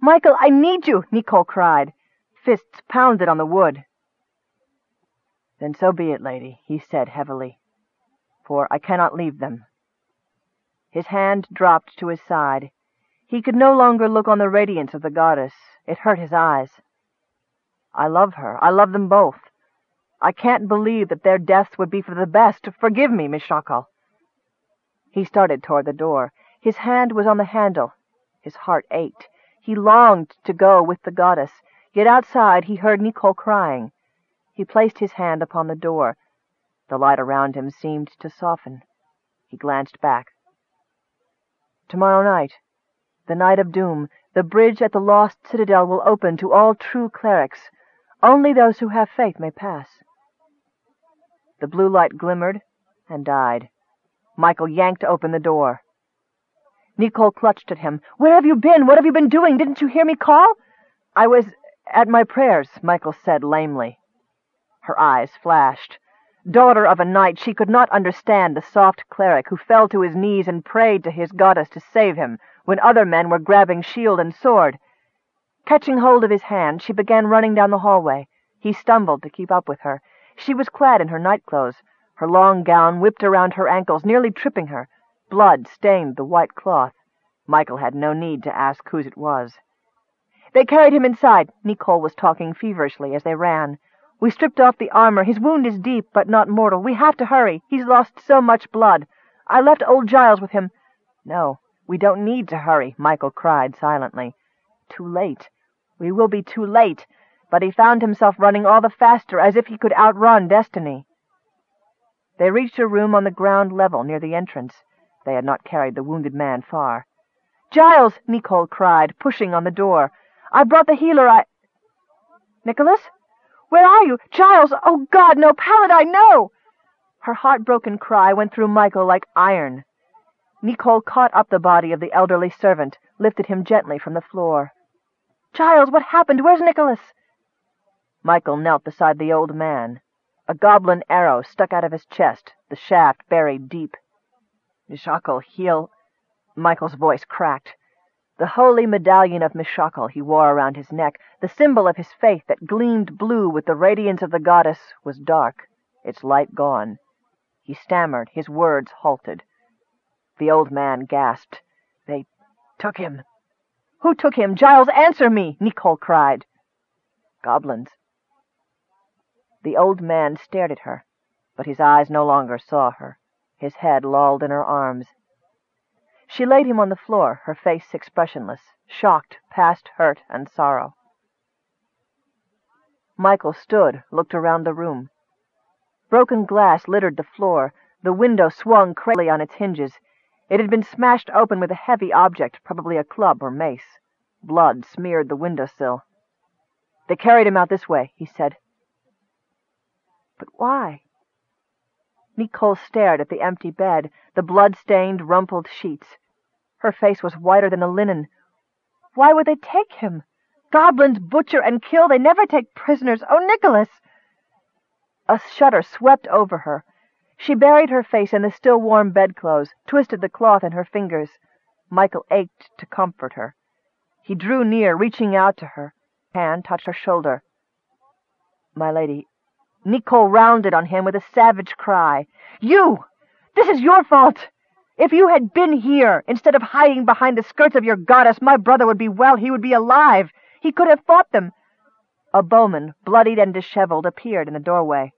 Michael, I need you, Nicole cried. Fists pounded on the wood. Then so be it, lady, he said heavily, for I cannot leave them. His hand dropped to his side. He could no longer look on the radiance of the goddess. It hurt his eyes. I love her. I love them both. I can't believe that their deaths would be for the best. Forgive me, Miss Mishakal. He started toward the door. His hand was on the handle. His heart ached. He longed to go with the goddess, yet outside he heard Nicole crying. He placed his hand upon the door. The light around him seemed to soften. He glanced back. Tomorrow night, the night of doom, the bridge at the lost citadel will open to all true clerics. Only those who have faith may pass. The blue light glimmered and died. Michael yanked open the door. Nicole clutched at him. Where have you been? What have you been doing? Didn't you hear me call? I was at my prayers, Michael said lamely. Her eyes flashed. Daughter of a knight, she could not understand the soft cleric who fell to his knees and prayed to his goddess to save him when other men were grabbing shield and sword. Catching hold of his hand, she began running down the hallway. He stumbled to keep up with her. She was clad in her nightclothes. Her long gown whipped around her ankles, nearly tripping her. Blood stained the white cloth. Michael had no need to ask whose it was. They carried him inside. Nicole was talking feverishly as they ran. We stripped off the armor. His wound is deep, but not mortal. We have to hurry. He's lost so much blood. I left old Giles with him. No, we don't need to hurry, Michael cried silently. Too late. We will be too late. But he found himself running all the faster, as if he could outrun destiny. They reached a room on the ground level near the entrance. They had not carried the wounded man far. Giles! Nicole cried, pushing on the door. I brought the healer, I... Nicholas? Where are you? Giles! Oh, God, no! Paladine, no! Her heartbroken cry went through Michael like iron. Nicole caught up the body of the elderly servant, lifted him gently from the floor. Giles, what happened? Where's Nicholas? Michael knelt beside the old man. A goblin arrow stuck out of his chest, the shaft buried deep. Mishakal, heal... Michael's voice cracked. The holy medallion of Mishakal he wore around his neck, the symbol of his faith that gleamed blue with the radiance of the goddess, was dark, its light gone. He stammered, his words halted. The old man gasped. They took him. Who took him? Giles, answer me! Nicole cried. Goblins. The old man stared at her, but his eyes no longer saw her his head lolled in her arms. She laid him on the floor, her face expressionless, shocked past hurt and sorrow. Michael stood, looked around the room. Broken glass littered the floor. The window swung crazily on its hinges. It had been smashed open with a heavy object, probably a club or mace. Blood smeared the windowsill. They carried him out this way, he said. But why? Nicole stared at the empty bed, the blood-stained, rumpled sheets. Her face was whiter than the linen. Why would they take him? Goblins butcher and kill. They never take prisoners. Oh, Nicholas! A shudder swept over her. She buried her face in the still warm bedclothes, twisted the cloth in her fingers. Michael ached to comfort her. He drew near, reaching out to her. Hand touched her shoulder. My lady, Nicole rounded on him with a savage cry. You! This is your fault! If you had been here, instead of hiding behind the skirts of your goddess, my brother would be well, he would be alive. He could have fought them. A bowman, bloodied and disheveled, appeared in the doorway.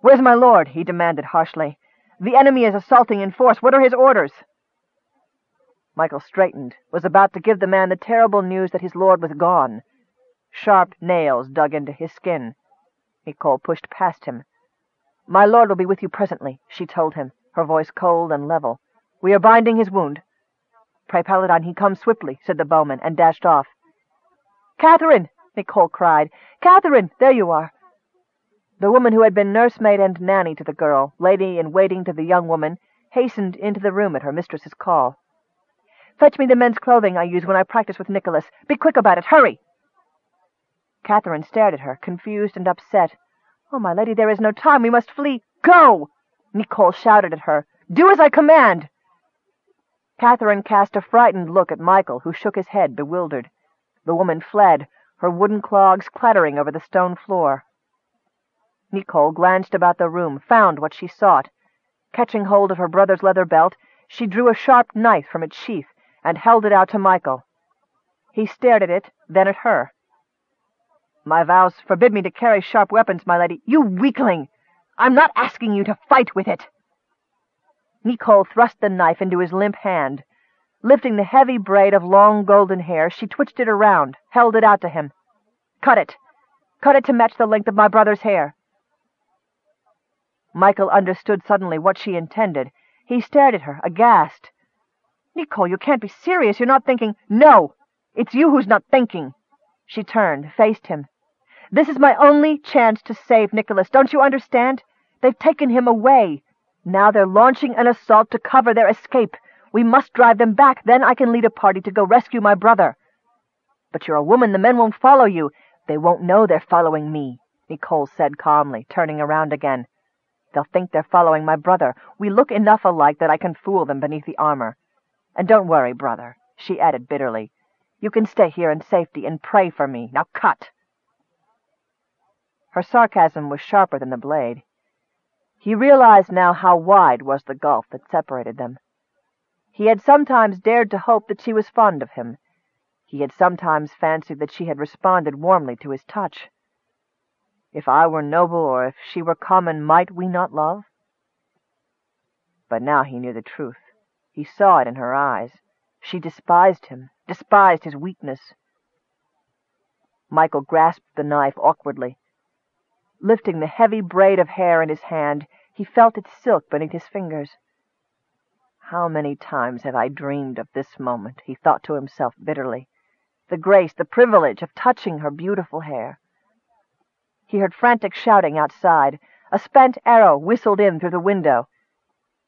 Where's my lord? he demanded harshly. The enemy is assaulting in force. What are his orders? Michael straightened, was about to give the man the terrible news that his lord was gone. Sharp nails dug into his skin. Nicole pushed past him. My lord will be with you presently, she told him, her voice cold and level. We are binding his wound. Pray, Paladine, he comes swiftly, said the bowman, and dashed off. Catherine! Nicole cried. Catherine! There you are. The woman who had been nursemaid and nanny to the girl, lady-in-waiting to the young woman, hastened into the room at her mistress's call. Fetch me the men's clothing I use when I practice with Nicholas. Be quick about it. Hurry! Catherine stared at her, confused and upset. Oh, my lady, there is no time. We must flee. Go! Nicole shouted at her. Do as I command! Catherine cast a frightened look at Michael, who shook his head, bewildered. The woman fled, her wooden clogs clattering over the stone floor. Nicole glanced about the room, found what she sought. Catching hold of her brother's leather belt, she drew a sharp knife from its sheath and held it out to Michael. He stared at it, then at her. My vows forbid me to carry sharp weapons, my lady. You weakling! I'm not asking you to fight with it. Nicole thrust the knife into his limp hand. Lifting the heavy braid of long golden hair, she twitched it around, held it out to him. Cut it. Cut it to match the length of my brother's hair. Michael understood suddenly what she intended. He stared at her, aghast. Nicole, you can't be serious. You're not thinking... No! It's you who's not thinking. She turned, faced him. This is my only chance to save Nicholas. Don't you understand? They've taken him away. Now they're launching an assault to cover their escape. We must drive them back. Then I can lead a party to go rescue my brother. But you're a woman. The men won't follow you. They won't know they're following me, Nicole said calmly, turning around again. They'll think they're following my brother. We look enough alike that I can fool them beneath the armor. And don't worry, brother, she added bitterly. You can stay here in safety and pray for me. Now cut! Her sarcasm was sharper than the blade. He realized now how wide was the gulf that separated them. He had sometimes dared to hope that she was fond of him. He had sometimes fancied that she had responded warmly to his touch. If I were noble or if she were common, might we not love? But now he knew the truth. He saw it in her eyes. She despised him, despised his weakness. Michael grasped the knife awkwardly. Lifting the heavy braid of hair in his hand, he felt its silk beneath his fingers. How many times have I dreamed of this moment, he thought to himself bitterly. The grace, the privilege of touching her beautiful hair. He heard frantic shouting outside. A spent arrow whistled in through the window.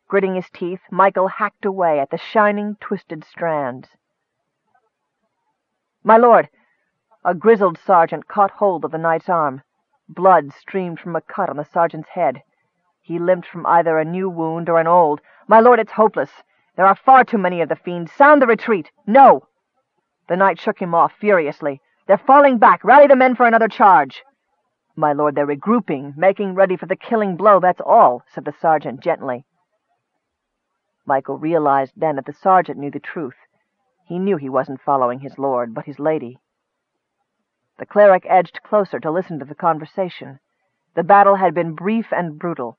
Gritting his teeth, Michael hacked away at the shining, twisted strands. My lord! A grizzled sergeant caught hold of the knight's arm. Blood streamed from a cut on the sergeant's head. He limped from either a new wound or an old. My lord, it's hopeless. There are far too many of the fiends. Sound the retreat. No! The knight shook him off furiously. They're falling back. Rally the men for another charge. My lord, they're regrouping, making ready for the killing blow, that's all, said the sergeant gently. Michael realized then that the sergeant knew the truth. He knew he wasn't following his lord, but his lady. The cleric edged closer to listen to the conversation. The battle had been brief and brutal.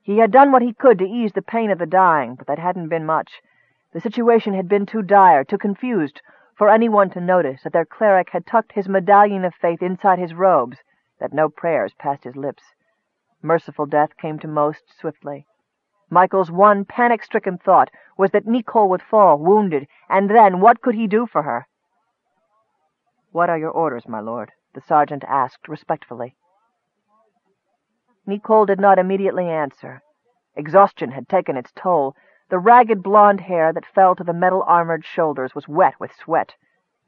He had done what he could to ease the pain of the dying, but that hadn't been much. The situation had been too dire, too confused, for anyone to notice that their cleric had tucked his medallion of faith inside his robes that no prayers passed his lips. Merciful death came to most swiftly. Michael's one panic-stricken thought was that Nicole would fall, wounded, and then what could he do for her? What are your orders, my lord? the sergeant asked respectfully. Nicole did not immediately answer. Exhaustion had taken its toll. The ragged blonde hair that fell to the metal-armored shoulders was wet with sweat.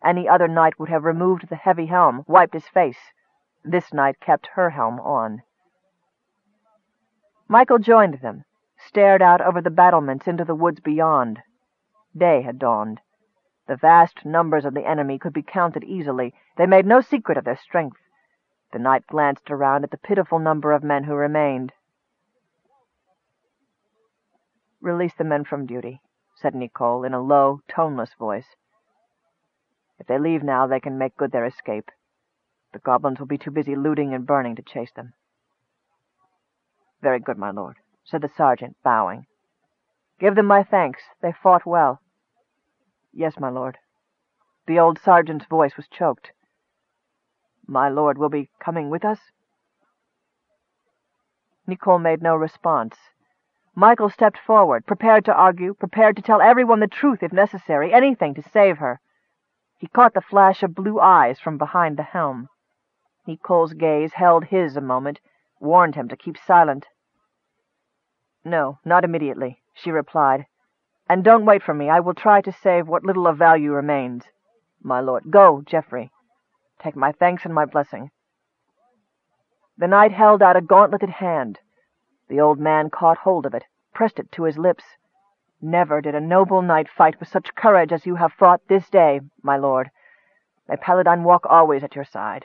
Any other knight would have removed the heavy helm, wiped his face. This knight kept her helm on. Michael joined them, stared out over the battlements into the woods beyond. Day had dawned. The vast numbers of the enemy could be counted easily. They made no secret of their strength. The knight glanced around at the pitiful number of men who remained. Release the men from duty, said Nicole in a low, toneless voice. If they leave now, they can make good their escape. The goblins will be too busy looting and burning to chase them. Very good, my lord, said the sergeant, bowing. Give them my thanks. They fought well. Yes, my lord. The old sergeant's voice was choked. My lord will be coming with us? Nicole made no response. Michael stepped forward, prepared to argue, prepared to tell everyone the truth if necessary, anything to save her. He caught the flash of blue eyes from behind the helm. Nicole's gaze held his a moment, warned him to keep silent. No, not immediately, she replied. And don't wait for me. I will try to save what little of value remains. My lord, go, Geoffrey. Take my thanks and my blessing. The knight held out a gauntleted hand. The old man caught hold of it, pressed it to his lips. Never did a noble knight fight with such courage as you have fought this day, my lord. May Paladine walk always at your side.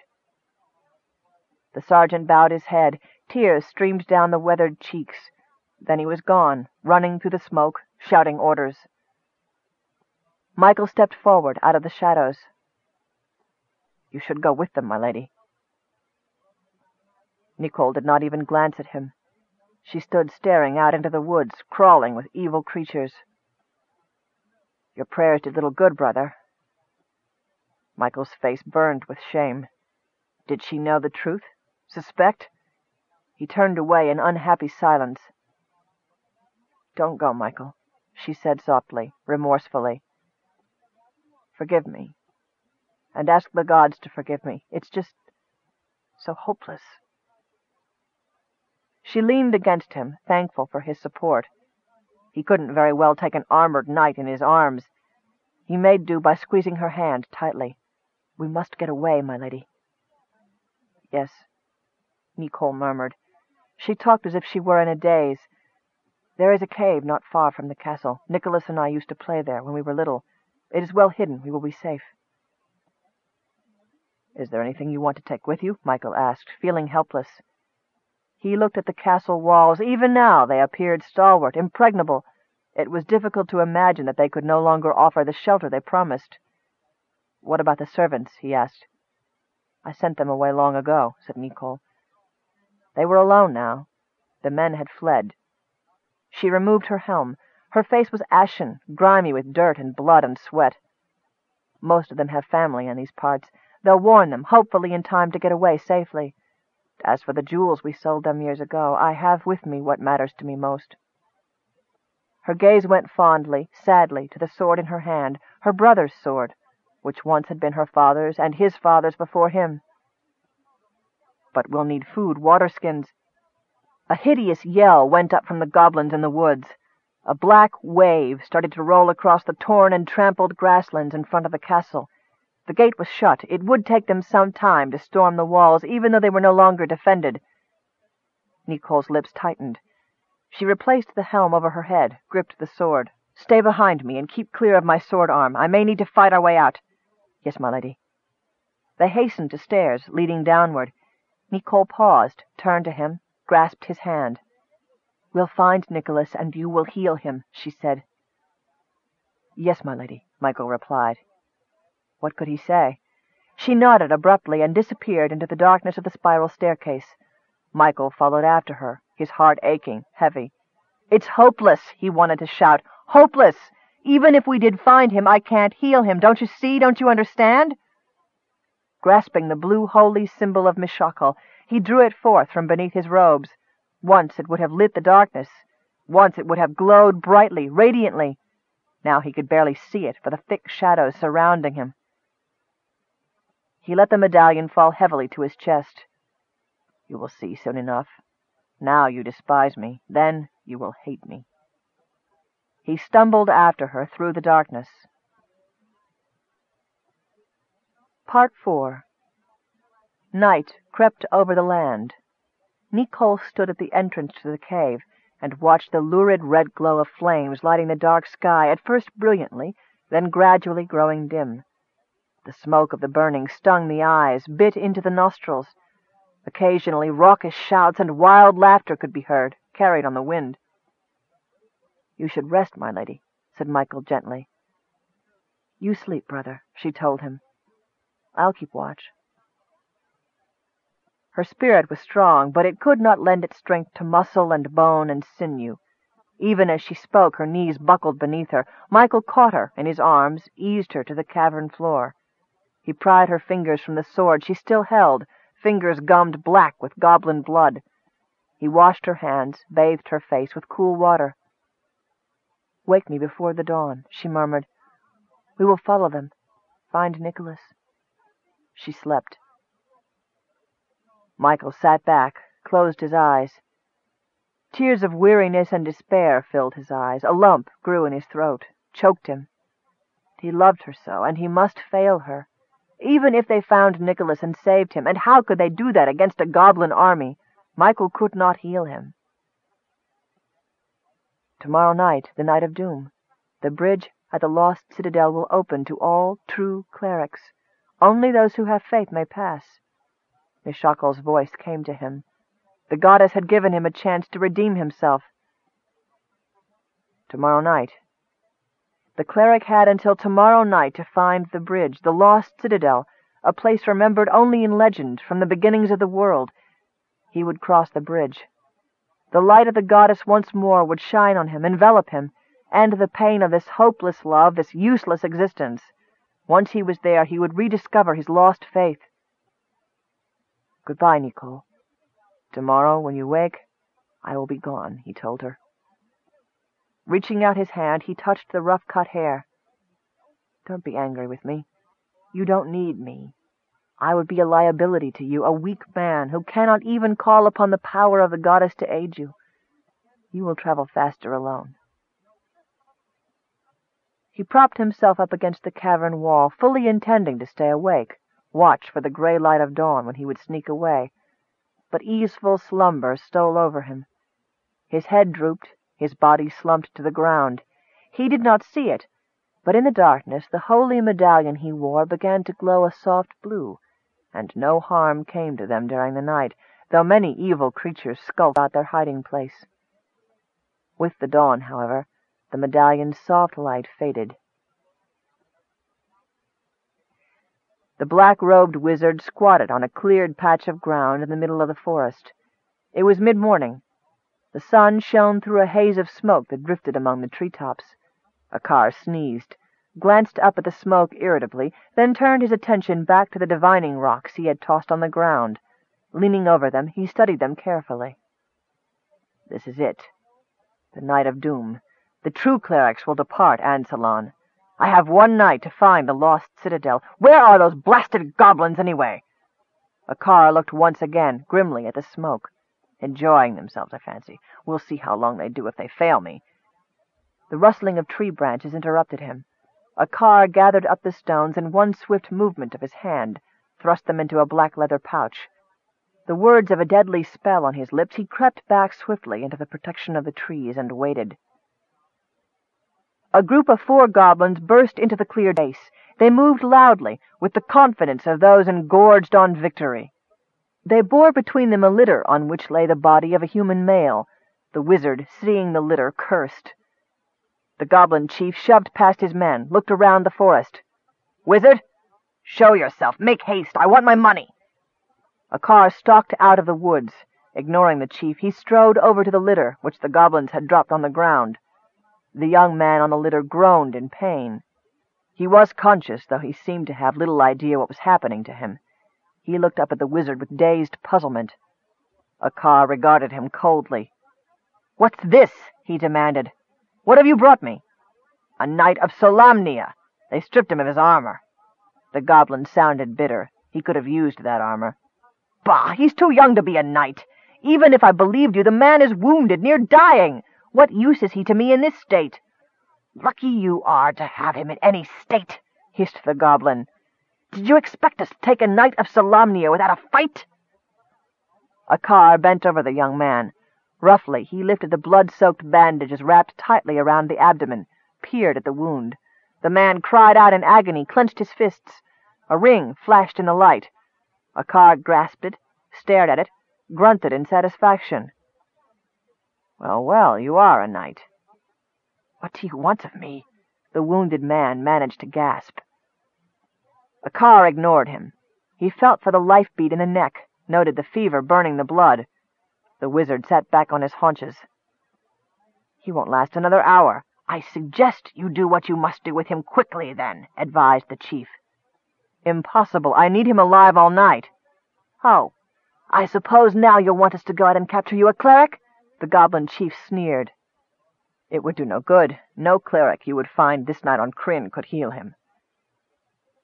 The sergeant bowed his head. Tears streamed down the weathered cheeks. Then he was gone, running through the smoke, shouting orders. Michael stepped forward out of the shadows. You should go with them, my lady. Nicole did not even glance at him. She stood staring out into the woods, crawling with evil creatures. Your prayers did little good, brother. Michael's face burned with shame. Did she know the truth? Suspect? He turned away in unhappy silence. Don't go, Michael, she said softly, remorsefully. Forgive me. And ask the gods to forgive me. It's just so hopeless. She leaned against him, thankful for his support. He couldn't very well take an armored knight in his arms. He made do by squeezing her hand tightly. We must get away, my lady. Yes, Nicole murmured. She talked as if she were in a daze. There is a cave not far from the castle. Nicholas and I used to play there when we were little. It is well hidden. We will be safe. Is there anything you want to take with you? Michael asked, feeling helpless. He looked at the castle walls. Even now they appeared stalwart, impregnable. It was difficult to imagine that they could no longer offer the shelter they promised. What about the servants? he asked. I sent them away long ago, said Nicole. They were alone now. The men had fled. She removed her helm. Her face was ashen, grimy with dirt and blood and sweat. Most of them have family in these parts. They'll warn them, hopefully in time to get away safely. As for the jewels we sold them years ago, I have with me what matters to me most. Her gaze went fondly, sadly, to the sword in her hand, her brother's sword, which once had been her father's and his father's before him. But we'll need food, water-skins. A hideous yell went up from the goblins in the woods. A black wave started to roll across the torn and trampled grasslands in front of the castle. The gate was shut. It would take them some time to storm the walls, even though they were no longer defended. Nicole's lips tightened. She replaced the helm over her head, gripped the sword. Stay behind me and keep clear of my sword arm. I may need to fight our way out. Yes, my lady. They hastened to stairs, leading downward. Nicole paused, turned to him, grasped his hand. We'll find Nicholas, and you will heal him, she said. Yes, my lady, Michael replied. What could he say? She nodded abruptly and disappeared into the darkness of the spiral staircase. Michael followed after her, his heart aching, heavy. It's hopeless, he wanted to shout. Hopeless! Even if we did find him, I can't heal him. Don't you see? Don't you understand? Grasping the blue holy symbol of Mishakal, he drew it forth from beneath his robes. Once it would have lit the darkness. Once it would have glowed brightly, radiantly. Now he could barely see it for the thick shadows surrounding him. He let the medallion fall heavily to his chest. You will see soon enough. Now you despise me. Then you will hate me. He stumbled after her through the darkness. Part 4 Night crept over the land. Nicole stood at the entrance to the cave and watched the lurid red glow of flames lighting the dark sky, at first brilliantly, then gradually growing dim. The smoke of the burning stung the eyes, bit into the nostrils. Occasionally raucous shouts and wild laughter could be heard, carried on the wind. You should rest, my lady, said Michael gently. You sleep, brother, she told him. I'll keep watch. Her spirit was strong, but it could not lend its strength to muscle and bone and sinew. Even as she spoke, her knees buckled beneath her. Michael caught her in his arms, eased her to the cavern floor. He pried her fingers from the sword she still held, fingers gummed black with goblin blood. He washed her hands, bathed her face with cool water. Wake me before the dawn, she murmured. We will follow them. Find Nicholas. She slept. Michael sat back, closed his eyes. Tears of weariness and despair filled his eyes. A lump grew in his throat, choked him. He loved her so, and he must fail her. Even if they found Nicholas and saved him, and how could they do that against a goblin army? Michael could not heal him. Tomorrow night, the night of doom, the bridge at the lost citadel will open to all true clerics. Only those who have faith may pass. Mishakal's voice came to him. The goddess had given him a chance to redeem himself. Tomorrow night. The cleric had until tomorrow night to find the bridge, the lost citadel, a place remembered only in legend from the beginnings of the world. He would cross the bridge. The light of the goddess once more would shine on him, envelop him, end the pain of this hopeless love, this useless existence. Once he was there, he would rediscover his lost faith. Goodbye, Nicole. Tomorrow, when you wake, I will be gone, he told her. Reaching out his hand, he touched the rough-cut hair. Don't be angry with me. You don't need me. I would be a liability to you, a weak man who cannot even call upon the power of the goddess to aid you. You will travel faster alone. He propped himself up against the cavern wall, fully intending to stay awake, watch for the gray light of dawn when he would sneak away. But easeful slumber stole over him. His head drooped, his body slumped to the ground. He did not see it, but in the darkness the holy medallion he wore began to glow a soft blue, and no harm came to them during the night, though many evil creatures skulked about their hiding place. With the dawn, however, the medallion's soft light faded. The black-robed wizard squatted on a cleared patch of ground in the middle of the forest. It was mid-morning. The sun shone through a haze of smoke that drifted among the tree-tops. Akar sneezed glanced up at the smoke irritably, then turned his attention back to the divining rocks he had tossed on the ground. Leaning over them, he studied them carefully. This is it. The night of doom. The true clerics will depart Ansalon. I have one night to find the lost citadel. Where are those blasted goblins, anyway? Akar looked once again, grimly, at the smoke. Enjoying themselves, I fancy. We'll see how long they do if they fail me. The rustling of tree branches interrupted him. Akar gathered up the stones in one swift movement of his hand, thrust them into a black leather pouch. The words of a deadly spell on his lips, he crept back swiftly into the protection of the trees and waited. A group of four goblins burst into the clear space. They moved loudly, with the confidence of those engorged on victory. They bore between them a litter on which lay the body of a human male. The wizard, seeing the litter, cursed. The goblin chief shoved past his men, looked around the forest. Wizard, show yourself. Make haste. I want my money. Akar stalked out of the woods. Ignoring the chief, he strode over to the litter, which the goblins had dropped on the ground. The young man on the litter groaned in pain. He was conscious, though he seemed to have little idea what was happening to him. He looked up at the wizard with dazed puzzlement. Akar regarded him coldly. "What's this?" he demanded. What have you brought me? A knight of Solamnia. They stripped him of his armor. The goblin sounded bitter. He could have used that armor. Bah! He's too young to be a knight. Even if I believed you, the man is wounded, near dying. What use is he to me in this state? Lucky you are to have him in any state, hissed the goblin. Did you expect us to take a knight of Solamnia without a fight? Akar bent over the young man. Roughly, he lifted the blood-soaked bandages wrapped tightly around the abdomen, peered at the wound. The man cried out in agony, clenched his fists. A ring flashed in the light. Akar grasped it, stared at it, grunted in satisfaction. Well, well, you are a knight. What do you want of me? The wounded man managed to gasp. Akar ignored him. He felt for the life beat in the neck, noted the fever burning the blood. The wizard sat back on his haunches. He won't last another hour. I suggest you do what you must do with him quickly, then, advised the chief. Impossible. I need him alive all night. Oh, I suppose now you'll want us to go out and capture you a cleric? The goblin chief sneered. It would do no good. No cleric you would find this night on Krynn could heal him.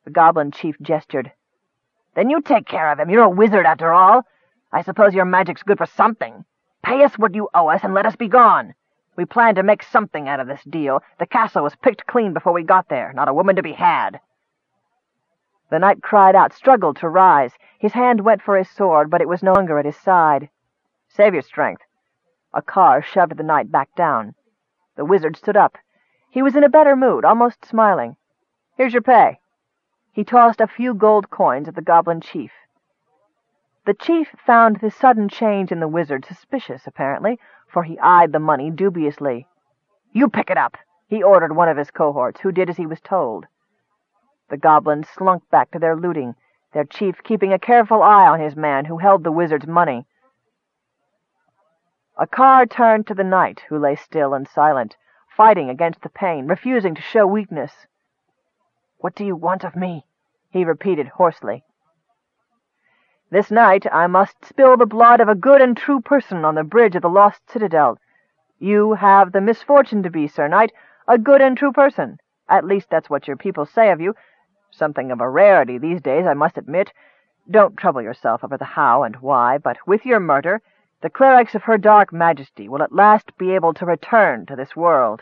The goblin chief gestured. Then you take care of him. You're a wizard, after all. I suppose your magic's good for something. Pay us what you owe us and let us be gone. We planned to make something out of this deal. The castle was picked clean before we got there. Not a woman to be had. The knight cried out, struggled to rise. His hand went for his sword, but it was no longer at his side. Save your strength. Akar shoved the knight back down. The wizard stood up. He was in a better mood, almost smiling. Here's your pay. he tossed a few gold coins at the goblin chief. The chief found this sudden change in the wizard suspicious, apparently, for he eyed the money dubiously. "You pick it up!" he ordered one of his cohorts, who did as he was told. The goblins slunk back to their looting, their chief keeping a careful eye on his man who held the wizard's money. Akar turned to the knight, who lay still and silent, fighting against the pain, refusing to show weakness. "What do you want of me?" he repeated hoarsely. This night I must spill the blood of a good and true person on the bridge of the lost citadel. You have the misfortune to be, Sir Knight, a good and true person. At least that's what your people say of you. Something of a rarity these days, I must admit. Don't trouble yourself over the how and why, but with your murder, the clerics of her dark majesty will at last be able to return to this world.